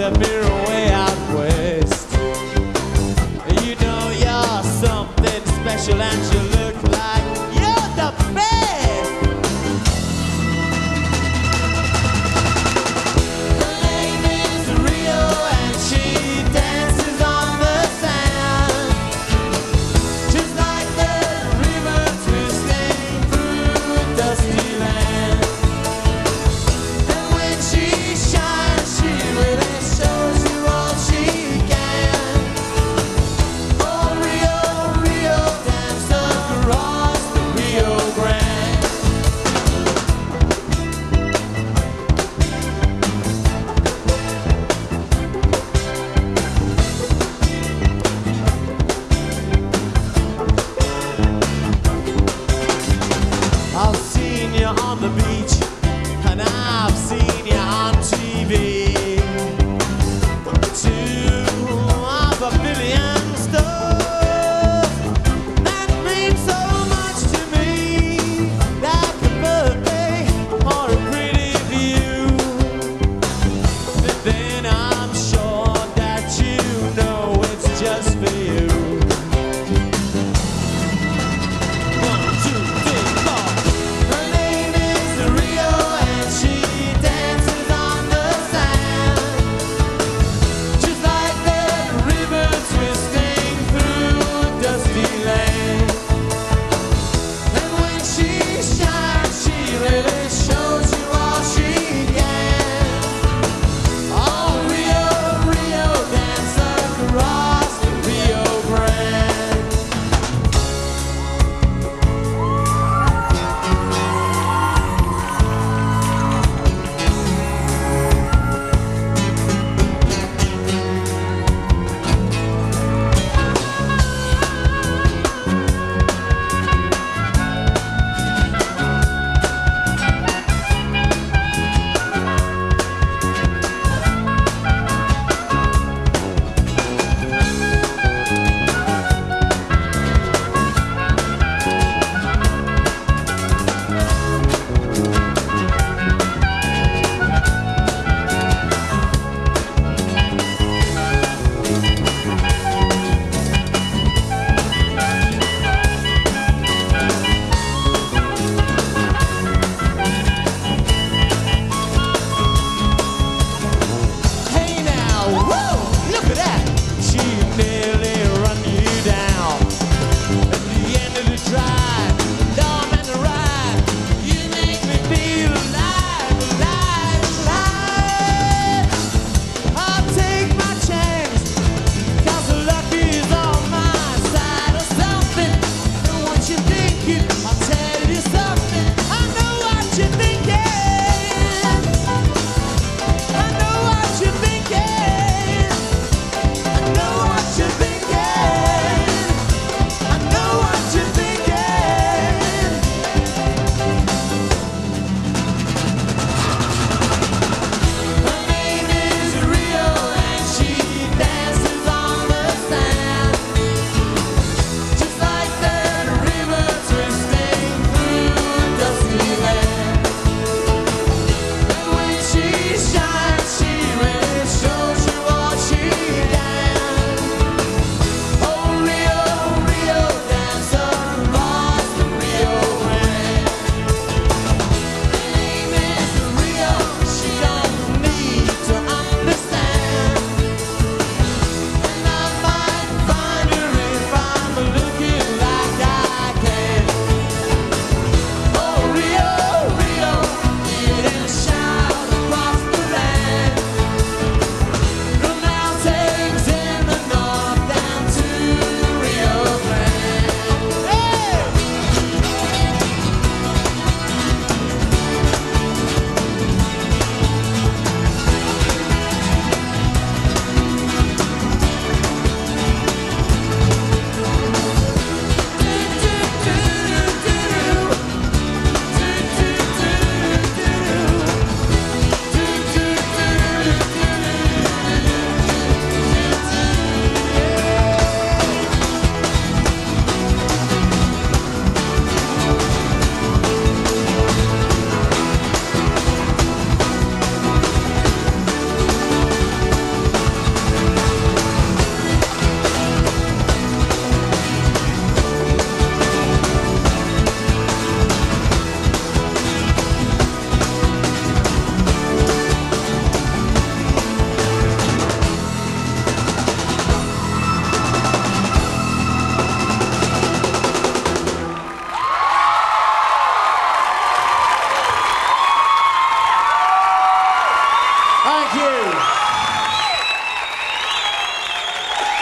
sent me way out west. You know you're something special, and you